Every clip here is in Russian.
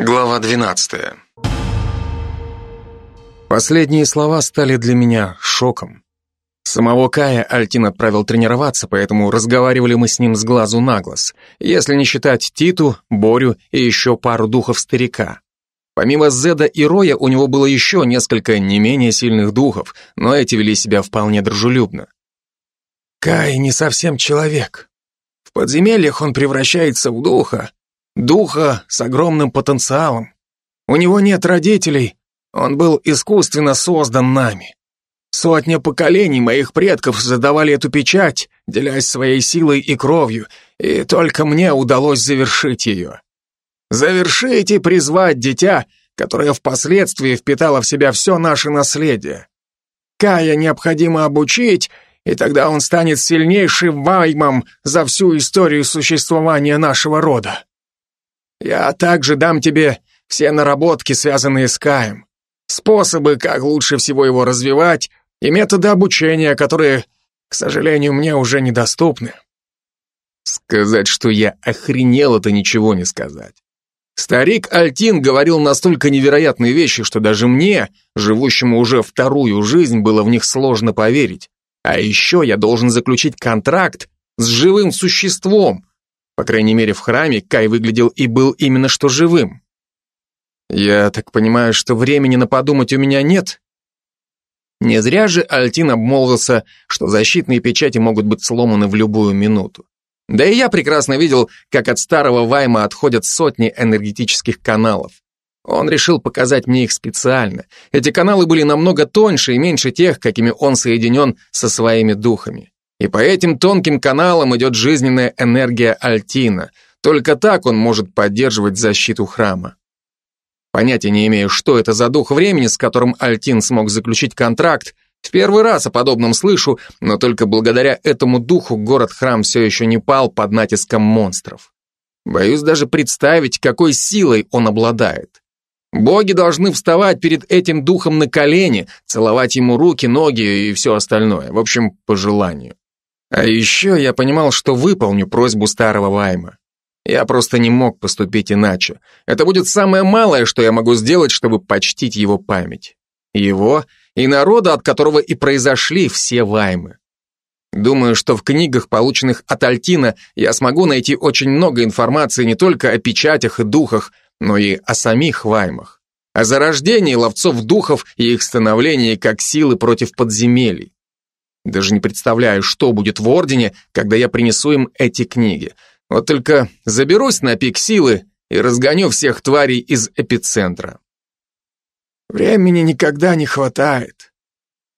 Глава 12. Последние слова стали для меня шоком. Самого Кая Альтин отправил тренироваться, поэтому разговаривали мы с ним с глазу на глаз, если не считать Титу, Борю и еще пару духов старика. Помимо Зеда и Роя у него было еще несколько не менее сильных духов, но эти вели себя вполне дружелюбно. Кай не совсем человек. В подземельях он превращается в духа, духа с огромным потенциалом. У него нет родителей, он был искусственно создан нами. Сотня поколений моих предков задавали эту печать, делясь своей силой и кровью, и только мне удалось завершить ее. Завершить и призвать дитя, которое впоследствии впитало в себя все наше наследие. Кая необходимо обучить, и тогда он станет сильнейшим ваймом за всю историю существования нашего рода. Я также дам тебе все наработки, связанные с Каем, способы, как лучше всего его развивать, и методы обучения, которые, к сожалению, мне уже недоступны. Сказать, что я охренел, это ничего не сказать. Старик Альтин говорил настолько невероятные вещи, что даже мне, живущему уже вторую жизнь, было в них сложно поверить. А еще я должен заключить контракт с живым существом, по крайней мере, в храме Кай выглядел и был именно что живым. Я так понимаю, что времени на подумать у меня нет? Не зря же Альтин обмолвился, что защитные печати могут быть сломаны в любую минуту. Да и я прекрасно видел, как от старого Вайма отходят сотни энергетических каналов. Он решил показать мне их специально. Эти каналы были намного тоньше и меньше тех, какими он соединен со своими духами. И по этим тонким каналам идет жизненная энергия Альтина. Только так он может поддерживать защиту храма. Понятия не имею, что это за дух времени, с которым Альтин смог заключить контракт. В первый раз о подобном слышу, но только благодаря этому духу город-храм все еще не пал под натиском монстров. Боюсь даже представить, какой силой он обладает. Боги должны вставать перед этим духом на колени, целовать ему руки, ноги и все остальное, в общем, по желанию. А еще я понимал, что выполню просьбу старого Вайма. Я просто не мог поступить иначе. Это будет самое малое, что я могу сделать, чтобы почтить его память. Его и народа, от которого и произошли все Ваймы. Думаю, что в книгах, полученных от Альтина, я смогу найти очень много информации не только о печатях и духах, но и о самих Ваймах. О зарождении ловцов духов и их становлении как силы против подземелий. Даже не представляю, что будет в Ордене, когда я принесу им эти книги. Вот только заберусь на пик силы и разгоню всех тварей из эпицентра. Времени никогда не хватает.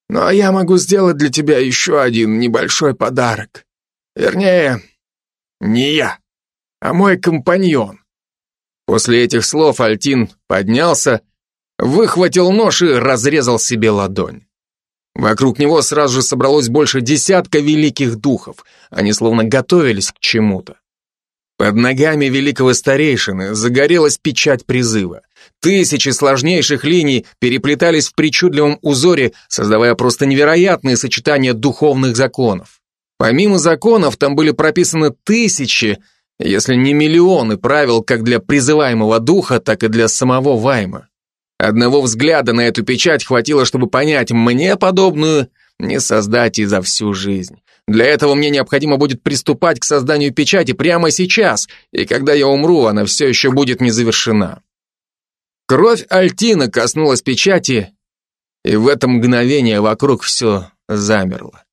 Но я могу сделать для тебя еще один небольшой подарок. Вернее, не я, а мой компаньон. После этих слов Альтин поднялся, выхватил нож и разрезал себе ладонь. Вокруг него сразу же собралось больше десятка великих духов. Они словно готовились к чему-то. Под ногами великого старейшины загорелась печать призыва. Тысячи сложнейших линий переплетались в причудливом узоре, создавая просто невероятные сочетания духовных законов. Помимо законов, там были прописаны тысячи, если не миллионы правил как для призываемого духа, так и для самого Вайма. Одного взгляда на эту печать хватило, чтобы понять, мне подобную не создать и за всю жизнь. Для этого мне необходимо будет приступать к созданию печати прямо сейчас, и когда я умру, она все еще будет не завершена. Кровь Альтина коснулась печати, и в это мгновение вокруг все замерло.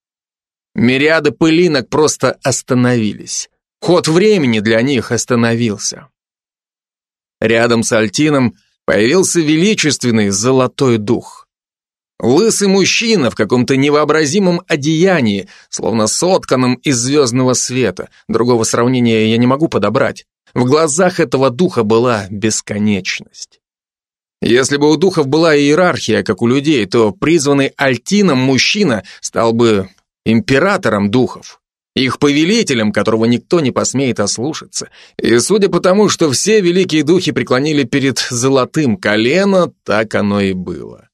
Мириады пылинок просто остановились. Ход времени для них остановился. Рядом с Альтином появился величественный золотой дух. Лысый мужчина в каком-то невообразимом одеянии, словно сотканном из звездного света. Другого сравнения я не могу подобрать. В глазах этого духа была бесконечность. Если бы у духов была иерархия, как у людей, то призванный Альтином мужчина стал бы императором духов их повелителем, которого никто не посмеет ослушаться. И судя по тому, что все великие духи преклонили перед золотым колено, так оно и было.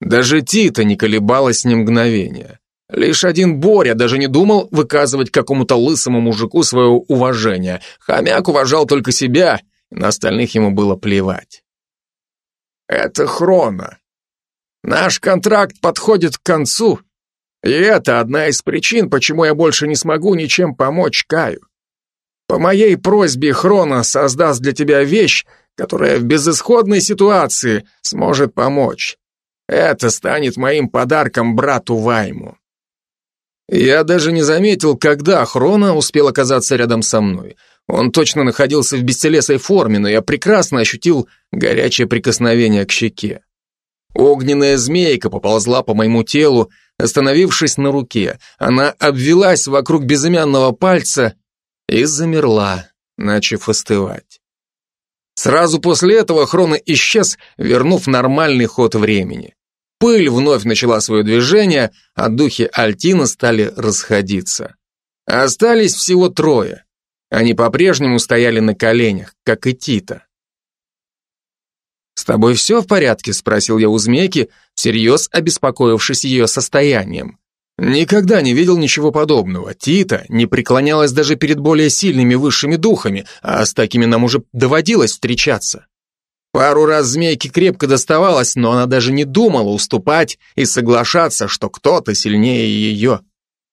Даже Тита не колебалась ни мгновения. Лишь один Боря даже не думал выказывать какому-то лысому мужику свое уважение. Хомяк уважал только себя На остальных ему было плевать. Это Хрона. Наш контракт подходит к концу, и это одна из причин, почему я больше не смогу ничем помочь Каю. По моей просьбе Хрона создаст для тебя вещь, которая в безысходной ситуации сможет помочь. Это станет моим подарком брату Вайму. Я даже не заметил, когда Хрона успел оказаться рядом со мной. Он точно находился в бестелесой форме, но я прекрасно ощутил горячее прикосновение к щеке. Огненная змейка поползла по моему телу, остановившись на руке. Она обвелась вокруг безымянного пальца и замерла, начав остывать. Сразу после этого Хрона исчез, вернув нормальный ход времени. Пыль вновь начала свое движение, а духи Альтина стали расходиться. Остались всего трое. Они по-прежнему стояли на коленях, как и Тита. «С тобой все в порядке?» – спросил я у змейки, всерьез обеспокоившись ее состоянием. Никогда не видел ничего подобного. Тита не преклонялась даже перед более сильными высшими духами, а с такими нам уже доводилось встречаться. Пару раз змейке крепко доставалось, но она даже не думала уступать и соглашаться, что кто-то сильнее ее.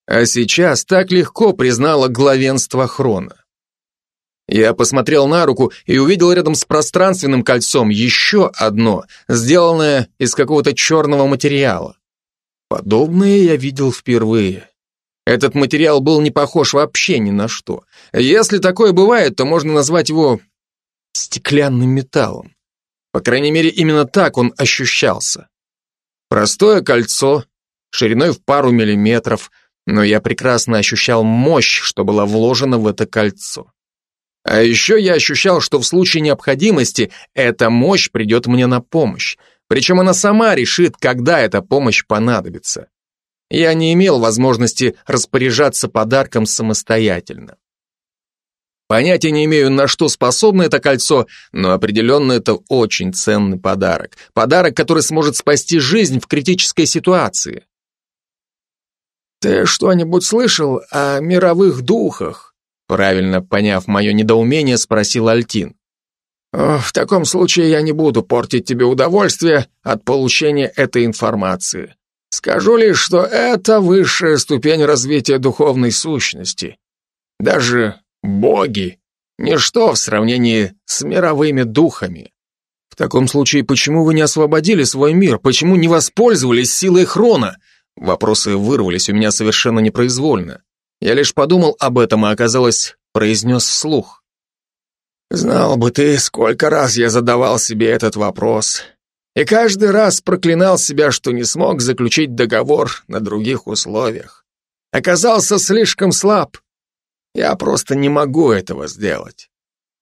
А сейчас так легко признала главенство Хрона. Я посмотрел на руку и увидел рядом с пространственным кольцом еще одно, сделанное из какого-то черного материала. Подобное я видел впервые. Этот материал был не похож вообще ни на что. Если такое бывает, то можно назвать его стеклянным металлом. По крайней мере, именно так он ощущался. Простое кольцо, шириной в пару миллиметров, но я прекрасно ощущал мощь, что была вложена в это кольцо. А еще я ощущал, что в случае необходимости эта мощь придет мне на помощь. Причем она сама решит, когда эта помощь понадобится. Я не имел возможности распоряжаться подарком самостоятельно. Понятия не имею, на что способно это кольцо, но определенно это очень ценный подарок. Подарок, который сможет спасти жизнь в критической ситуации. «Ты что-нибудь слышал о мировых духах?» Правильно поняв мое недоумение, спросил Альтин. «В таком случае я не буду портить тебе удовольствие от получения этой информации. Скажу лишь, что это высшая ступень развития духовной сущности. Даже боги — ничто в сравнении с мировыми духами. В таком случае, почему вы не освободили свой мир? Почему не воспользовались силой Хрона? Вопросы вырвались у меня совершенно непроизвольно. Я лишь подумал об этом, и оказалось, произнес вслух. Знал бы ты, сколько раз я задавал себе этот вопрос. И каждый раз проклинал себя, что не смог заключить договор на других условиях. Оказался слишком слаб. Я просто не могу этого сделать.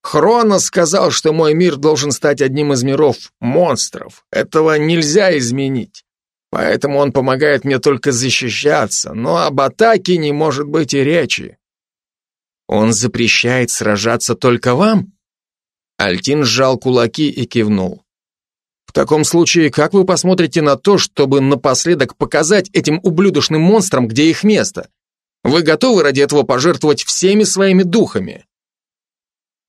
Хронос сказал, что мой мир должен стать одним из миров монстров. Этого нельзя изменить. Поэтому он помогает мне только защищаться, но об атаке не может быть и речи. Он запрещает сражаться только вам? Альтин сжал кулаки и кивнул. В таком случае, как вы посмотрите на то, чтобы напоследок показать этим ублюдочным монстрам, где их место? Вы готовы ради этого пожертвовать всеми своими духами?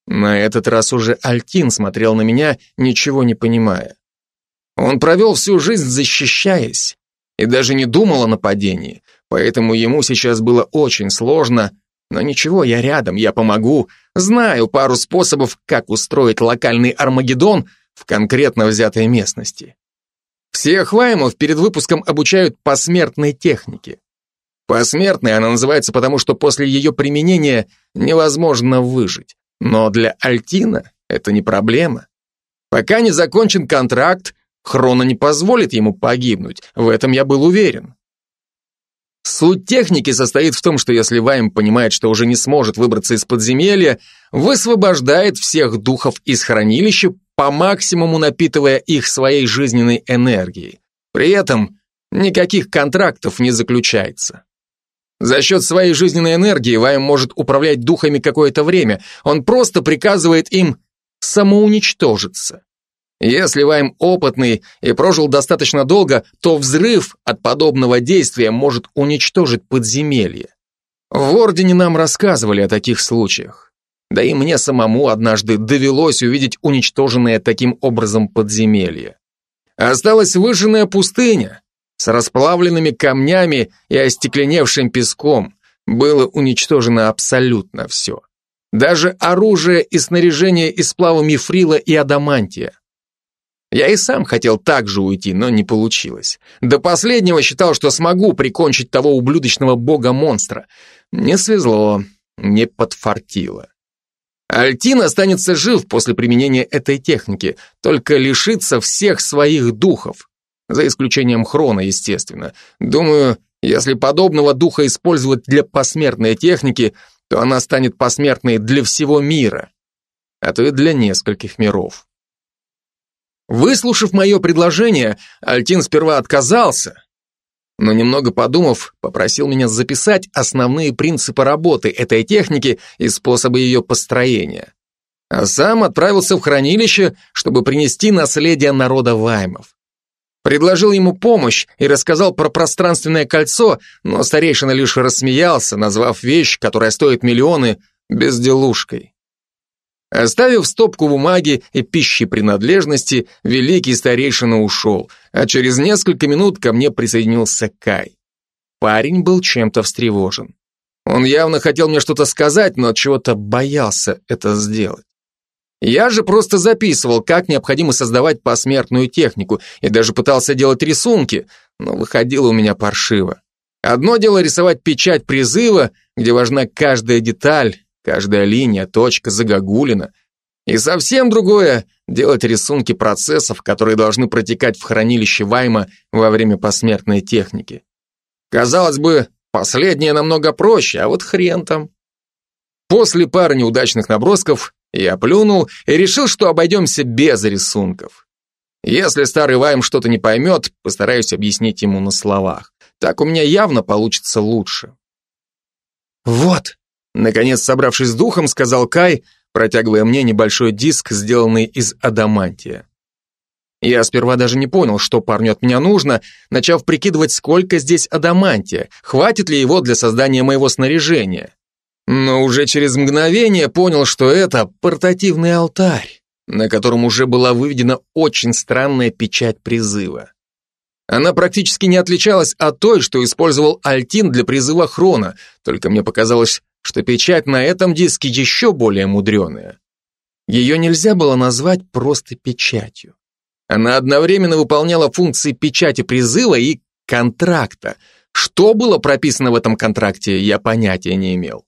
На этот раз уже Альтин смотрел на меня, ничего не понимая. Он провел всю жизнь защищаясь и даже не думал о нападении, поэтому ему сейчас было очень сложно, но ничего, я рядом, я помогу, знаю пару способов, как устроить локальный Армагеддон в конкретно взятой местности. Всех ваймов перед выпуском обучают посмертной технике. Посмертной она называется потому, что после ее применения невозможно выжить. Но для Альтина это не проблема. Пока не закончен контракт, Хрона не позволит ему погибнуть, в этом я был уверен. Суть техники состоит в том, что если Вайм понимает, что уже не сможет выбраться из подземелья, высвобождает всех духов из хранилища, по максимуму напитывая их своей жизненной энергией. При этом никаких контрактов не заключается. За счет своей жизненной энергии Вайм может управлять духами какое-то время, он просто приказывает им самоуничтожиться. Если Вайм опытный и прожил достаточно долго, то взрыв от подобного действия может уничтожить подземелье. В Ордене нам рассказывали о таких случаях. Да и мне самому однажды довелось увидеть уничтоженное таким образом подземелье. Осталась выжженная пустыня с расплавленными камнями и остекленевшим песком. Было уничтожено абсолютно все. Даже оружие и снаряжение из сплава мифрила и адамантия. Я и сам хотел так же уйти, но не получилось. До последнего считал, что смогу прикончить того ублюдочного бога-монстра. Не свезло, не подфартило. Альтин останется жив после применения этой техники, только лишится всех своих духов. За исключением Хрона, естественно. Думаю, если подобного духа использовать для посмертной техники, то она станет посмертной для всего мира, а то и для нескольких миров. Выслушав мое предложение, Альтин сперва отказался, но немного подумав, попросил меня записать основные принципы работы этой техники и способы ее построения. А сам отправился в хранилище, чтобы принести наследие народа Ваймов. Предложил ему помощь и рассказал про пространственное кольцо, но старейшина лишь рассмеялся, назвав вещь, которая стоит миллионы, безделушкой. Оставив стопку бумаги и пищи принадлежности, великий старейшина ушел, а через несколько минут ко мне присоединился Кай. Парень был чем-то встревожен. Он явно хотел мне что-то сказать, но чего-то боялся это сделать. Я же просто записывал, как необходимо создавать посмертную технику, и даже пытался делать рисунки, но выходило у меня паршиво. Одно дело рисовать печать призыва, где важна каждая деталь, Каждая линия, точка загогулина. И совсем другое – делать рисунки процессов, которые должны протекать в хранилище Вайма во время посмертной техники. Казалось бы, последнее намного проще, а вот хрен там. После пары неудачных набросков я плюнул и решил, что обойдемся без рисунков. Если старый Вайм что-то не поймет, постараюсь объяснить ему на словах. Так у меня явно получится лучше. Наконец, собравшись с духом, сказал Кай, протягивая мне небольшой диск, сделанный из адамантия. Я сперва даже не понял, что парню от меня нужно, начав прикидывать, сколько здесь адамантия, хватит ли его для создания моего снаряжения. Но уже через мгновение понял, что это портативный алтарь, на котором уже была выведена очень странная печать призыва. Она практически не отличалась от той, что использовал Альтин для призыва Хрона, только мне показалось, что печать на этом диске еще более мудреная. Ее нельзя было назвать просто печатью. Она одновременно выполняла функции печати призыва и контракта. Что было прописано в этом контракте, я понятия не имел.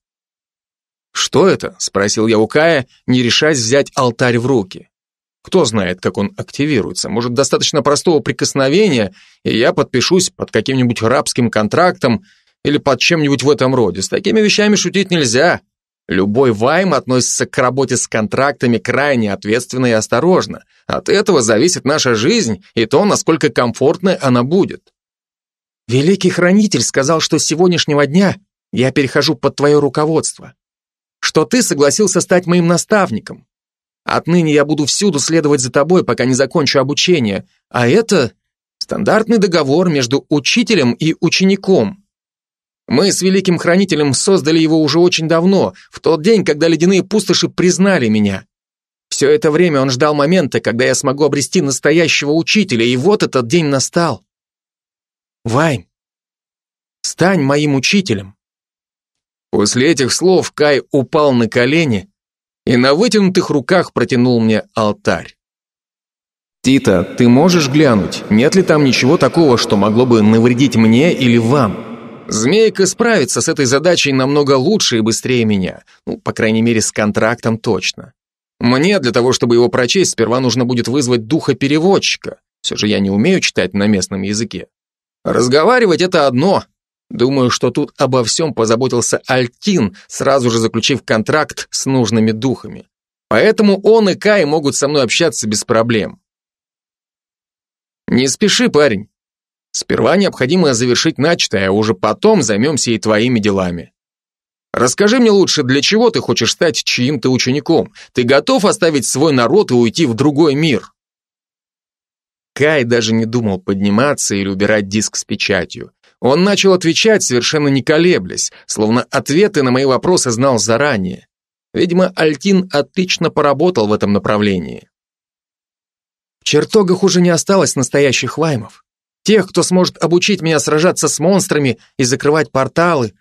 «Что это?» — спросил я у Кая, не решаясь взять алтарь в руки. Кто знает, как он активируется. Может, достаточно простого прикосновения, и я подпишусь под каким-нибудь рабским контрактом или под чем-нибудь в этом роде. С такими вещами шутить нельзя. Любой вайм относится к работе с контрактами крайне ответственно и осторожно. От этого зависит наша жизнь и то, насколько комфортной она будет. Великий хранитель сказал, что с сегодняшнего дня я перехожу под твое руководство. Что ты согласился стать моим наставником. Отныне я буду всюду следовать за тобой, пока не закончу обучение. А это стандартный договор между учителем и учеником. Мы с Великим Хранителем создали его уже очень давно, в тот день, когда ледяные пустоши признали меня. Все это время он ждал момента, когда я смогу обрести настоящего учителя, и вот этот день настал. Вайм, стань моим учителем. После этих слов Кай упал на колени и на вытянутых руках протянул мне алтарь. «Тита, ты можешь глянуть, нет ли там ничего такого, что могло бы навредить мне или вам?» Змейка справится с этой задачей намного лучше и быстрее меня. Ну, по крайней мере, с контрактом точно. Мне для того, чтобы его прочесть, сперва нужно будет вызвать духа переводчика. Все же я не умею читать на местном языке. Разговаривать это одно. Думаю, что тут обо всем позаботился Альтин, сразу же заключив контракт с нужными духами. Поэтому он и Кай могут со мной общаться без проблем. Не спеши, парень. Сперва необходимо завершить начатое, а уже потом займемся и твоими делами. Расскажи мне лучше, для чего ты хочешь стать чьим-то учеником? Ты готов оставить свой народ и уйти в другой мир? Кай даже не думал подниматься или убирать диск с печатью. Он начал отвечать, совершенно не колеблясь, словно ответы на мои вопросы знал заранее. Видимо, Альтин отлично поработал в этом направлении. В чертогах уже не осталось настоящих ваймов. Тех, кто сможет обучить меня сражаться с монстрами и закрывать порталы.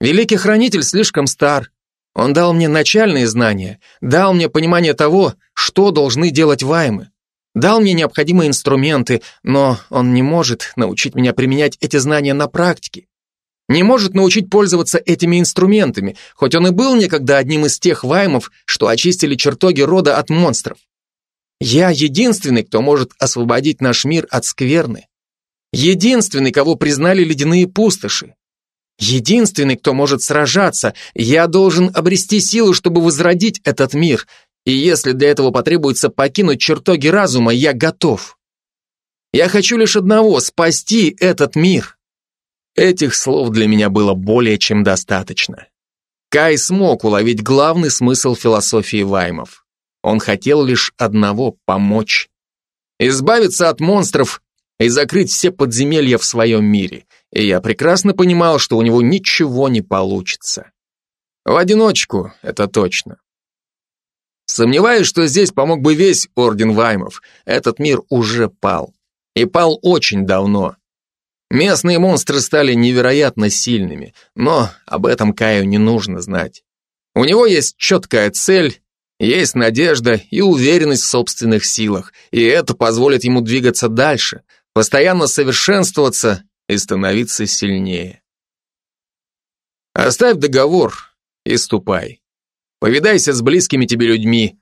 Великий Хранитель слишком стар. Он дал мне начальные знания, дал мне понимание того, что должны делать ваймы. Дал мне необходимые инструменты, но он не может научить меня применять эти знания на практике. Не может научить пользоваться этими инструментами, хоть он и был некогда одним из тех ваймов, что очистили чертоги рода от монстров. Я единственный, кто может освободить наш мир от скверны. Единственный, кого признали ледяные пустоши. Единственный, кто может сражаться. Я должен обрести силу, чтобы возродить этот мир, и если для этого потребуется покинуть чертоги разума, я готов. Я хочу лишь одного — спасти этот мир. Этих слов для меня было более чем достаточно. Кай смог уловить главный смысл философии Ваймов. Он хотел лишь одного — помочь. Избавиться от монстров и закрыть все подземелья в своем мире. И я прекрасно понимал, что у него ничего не получится. В одиночку, это точно. Сомневаюсь, что здесь помог бы весь Орден Ваймов. Этот мир уже пал. И пал очень давно. Местные монстры стали невероятно сильными, но об этом Каю не нужно знать. У него есть четкая цель, есть надежда и уверенность в собственных силах, и это позволит ему двигаться дальше, постоянно совершенствоваться и становиться сильнее. Оставь договор и ступай. Повидайся с близкими тебе людьми.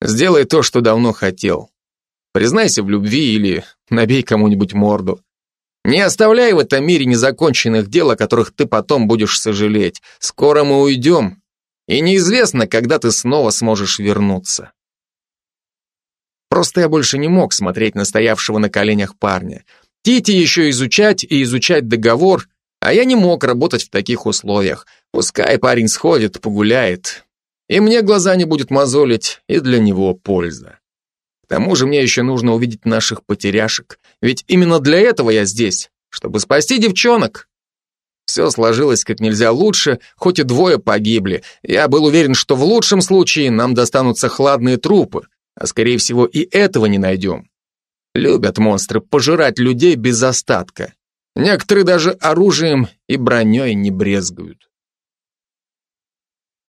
Сделай то, что давно хотел. Признайся в любви или набей кому-нибудь морду. Не оставляй в этом мире незаконченных дел, о которых ты потом будешь сожалеть. Скоро мы уйдем, и неизвестно, когда ты снова сможешь вернуться. Просто я больше не мог смотреть на стоявшего на коленях парня. Тити еще изучать и изучать договор, а я не мог работать в таких условиях. Пускай парень сходит, погуляет, и мне глаза не будет мозолить, и для него польза. К тому же мне еще нужно увидеть наших потеряшек, ведь именно для этого я здесь, чтобы спасти девчонок. Все сложилось как нельзя лучше, хоть и двое погибли. Я был уверен, что в лучшем случае нам достанутся хладные трупы, а скорее всего и этого не найдем. Любят монстры пожирать людей без остатка. Некоторые даже оружием и броней не брезгуют.